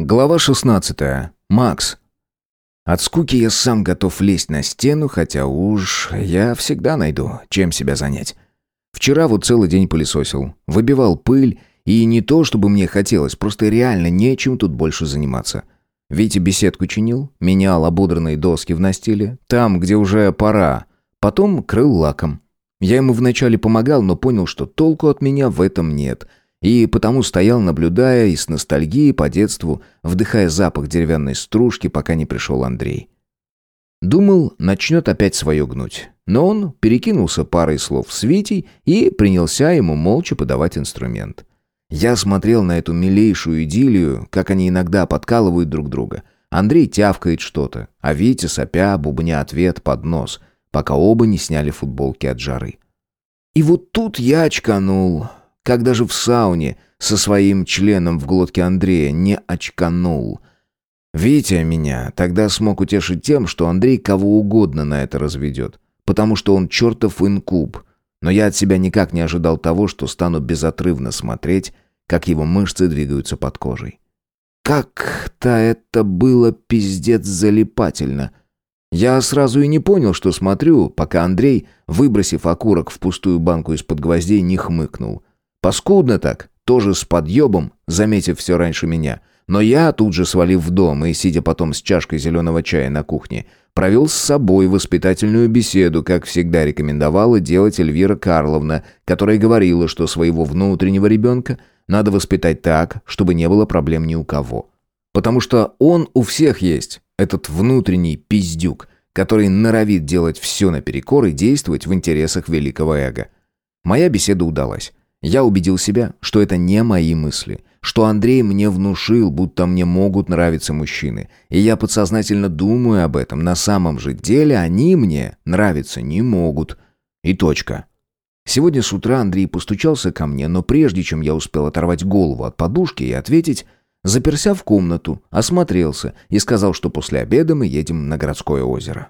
Глава 16. Макс. От скуки я сам готов лезть на стену, хотя уж я всегда найду, чем себя занять. Вчера вот целый день пылесосил, выбивал пыль, и не то, чтобы мне хотелось, просто реально нечем тут больше заниматься. Витя беседку чинил, менял ободранные доски в настиле, там, где уже пора, потом крыл лаком. Я ему вначале помогал, но понял, что толку от меня в этом нет — и потому стоял, наблюдая и с ностальгией по детству, вдыхая запах деревянной стружки, пока не пришел Андрей. Думал, начнет опять свое гнуть. Но он перекинулся парой слов с Витей и принялся ему молча подавать инструмент. Я смотрел на эту милейшую идиллию, как они иногда подкалывают друг друга. Андрей тявкает что-то, а Витя, сопя, бубня ответ под нос, пока оба не сняли футболки от жары. И вот тут я очканул, как даже в сауне со своим членом в глотке Андрея не очканул. Витя меня тогда смог утешить тем, что Андрей кого угодно на это разведет, потому что он чертов инкуб. Но я от себя никак не ожидал того, что стану безотрывно смотреть, как его мышцы двигаются под кожей. Как-то это было пиздец залипательно. Я сразу и не понял, что смотрю, пока Андрей, выбросив окурок в пустую банку из-под гвоздей, не хмыкнул. Паскудно так, тоже с подъебом, заметив все раньше меня. Но я, тут же свалив в дом и, сидя потом с чашкой зеленого чая на кухне, провел с собой воспитательную беседу, как всегда рекомендовала делать Эльвира Карловна, которая говорила, что своего внутреннего ребенка надо воспитать так, чтобы не было проблем ни у кого. Потому что он у всех есть, этот внутренний пиздюк, который норовит делать все наперекор и действовать в интересах великого эго. Моя беседа удалась. Я убедил себя, что это не мои мысли, что Андрей мне внушил, будто мне могут нравиться мужчины, и я подсознательно думаю об этом. На самом же деле они мне нравиться не могут. И точка. Сегодня с утра Андрей постучался ко мне, но прежде чем я успел оторвать голову от подушки и ответить, заперся в комнату, осмотрелся и сказал, что после обеда мы едем на городское озеро.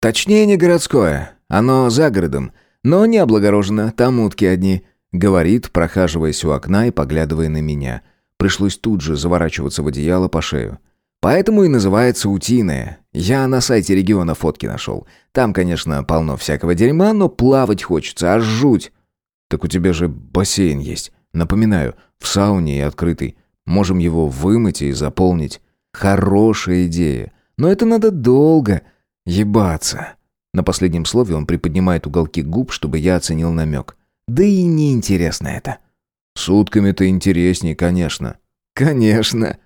Точнее, не городское, оно за городом, но не облагорожено, там утки одни – Говорит, прохаживаясь у окна и поглядывая на меня. Пришлось тут же заворачиваться в одеяло по шею. Поэтому и называется утиная. Я на сайте региона фотки нашел. Там, конечно, полно всякого дерьма, но плавать хочется, аж жуть. Так у тебя же бассейн есть. Напоминаю, в сауне и открытый. Можем его вымыть и заполнить. Хорошая идея. Но это надо долго ебаться. На последнем слове он приподнимает уголки губ, чтобы я оценил намек. Да и неинтересно это. Сутками-то интереснее, конечно. Конечно.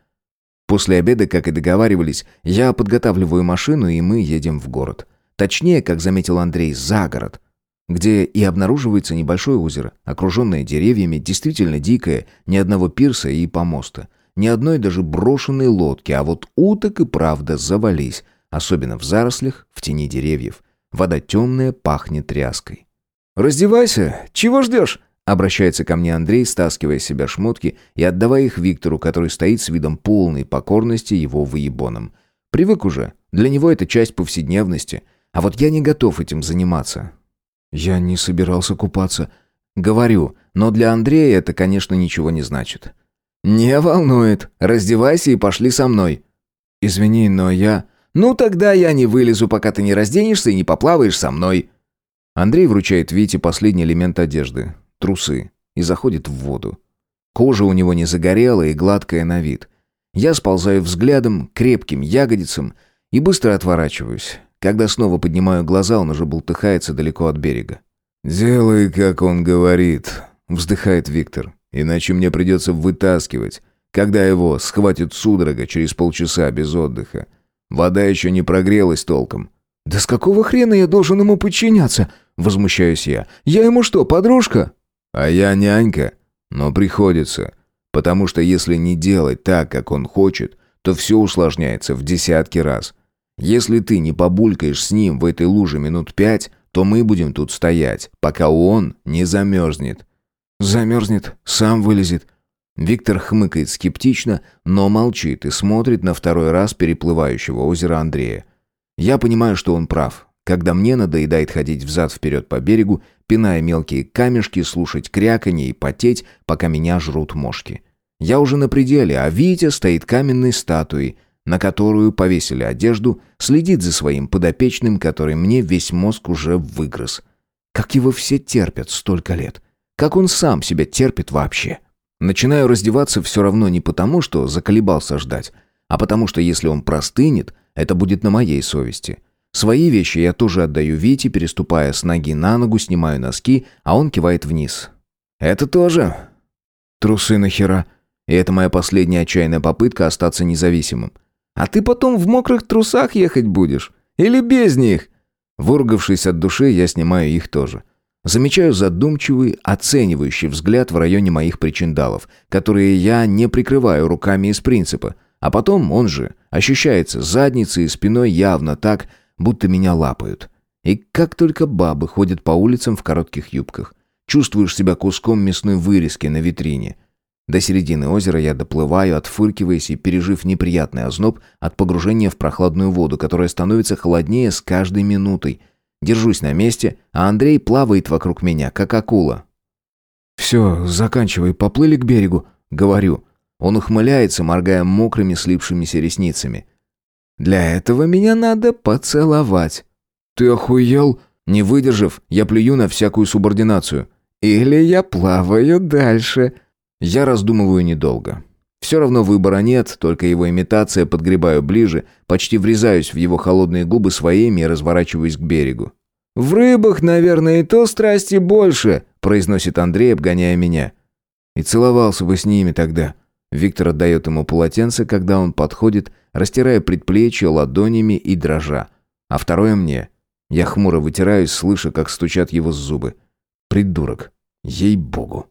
После обеда, как и договаривались, я подготавливаю машину, и мы едем в город. Точнее, как заметил Андрей, за город. Где и обнаруживается небольшое озеро, окруженное деревьями, действительно дикое, ни одного пирса и помоста. Ни одной даже брошенной лодки, а вот уток и правда завались, особенно в зарослях, в тени деревьев. Вода темная, пахнет тряской. «Раздевайся! Чего ждешь?» Обращается ко мне Андрей, стаскивая с себя шмотки и отдавая их Виктору, который стоит с видом полной покорности его выебоном. Привык уже. Для него это часть повседневности. А вот я не готов этим заниматься. Я не собирался купаться. Говорю, но для Андрея это, конечно, ничего не значит. «Не волнует. Раздевайся и пошли со мной». «Извини, но я...» «Ну тогда я не вылезу, пока ты не разденешься и не поплаваешь со мной». Андрей вручает Вите последний элемент одежды – трусы, и заходит в воду. Кожа у него не загорелая и гладкая на вид. Я сползаю взглядом, крепким ягодицам и быстро отворачиваюсь. Когда снова поднимаю глаза, он уже бултыхается далеко от берега. «Делай, как он говорит», — вздыхает Виктор. «Иначе мне придется вытаскивать, когда его схватит судорога через полчаса без отдыха. Вода еще не прогрелась толком». «Да с какого хрена я должен ему подчиняться?» Возмущаюсь я. «Я ему что, подружка?» «А я нянька. Но приходится. Потому что если не делать так, как он хочет, то все усложняется в десятки раз. Если ты не побулькаешь с ним в этой луже минут пять, то мы будем тут стоять, пока он не замерзнет». «Замерзнет, сам вылезет». Виктор хмыкает скептично, но молчит и смотрит на второй раз переплывающего озера Андрея. Я понимаю, что он прав когда мне надоедает ходить взад-вперед по берегу, пиная мелкие камешки, слушать кряканье и потеть, пока меня жрут мошки. Я уже на пределе, а Витя стоит каменной статуей, на которую повесили одежду, следит за своим подопечным, который мне весь мозг уже выгрыз. Как его все терпят столько лет? Как он сам себя терпит вообще? Начинаю раздеваться все равно не потому, что заколебался ждать, а потому что если он простынет, это будет на моей совести. Свои вещи я тоже отдаю Вите, переступая с ноги на ногу, снимаю носки, а он кивает вниз. «Это тоже?» «Трусы нахера?» И это моя последняя отчаянная попытка остаться независимым. «А ты потом в мокрых трусах ехать будешь? Или без них?» Выругавшись от души, я снимаю их тоже. Замечаю задумчивый, оценивающий взгляд в районе моих причиндалов, которые я не прикрываю руками из принципа. А потом он же ощущается задницей и спиной явно так, будто меня лапают. И как только бабы ходят по улицам в коротких юбках. Чувствуешь себя куском мясной вырезки на витрине. До середины озера я доплываю, отфыркиваясь и пережив неприятный озноб от погружения в прохладную воду, которая становится холоднее с каждой минутой. Держусь на месте, а Андрей плавает вокруг меня, как акула. «Все, заканчивай, поплыли к берегу», — говорю. Он ухмыляется, моргая мокрыми слипшимися ресницами. «Для этого меня надо поцеловать». «Ты охуел?» Не выдержав, я плюю на всякую субординацию. «Или я плаваю дальше», я раздумываю недолго. Все равно выбора нет, только его имитация подгребаю ближе, почти врезаюсь в его холодные губы своими и разворачиваюсь к берегу. «В рыбах, наверное, и то страсти больше», — произносит Андрей, обгоняя меня. «И целовался бы с ними тогда». Виктор отдает ему полотенце, когда он подходит, растирая предплечье ладонями и дрожа. А второе мне. Я хмуро вытираюсь, слыша, как стучат его зубы. «Придурок. Ей-богу».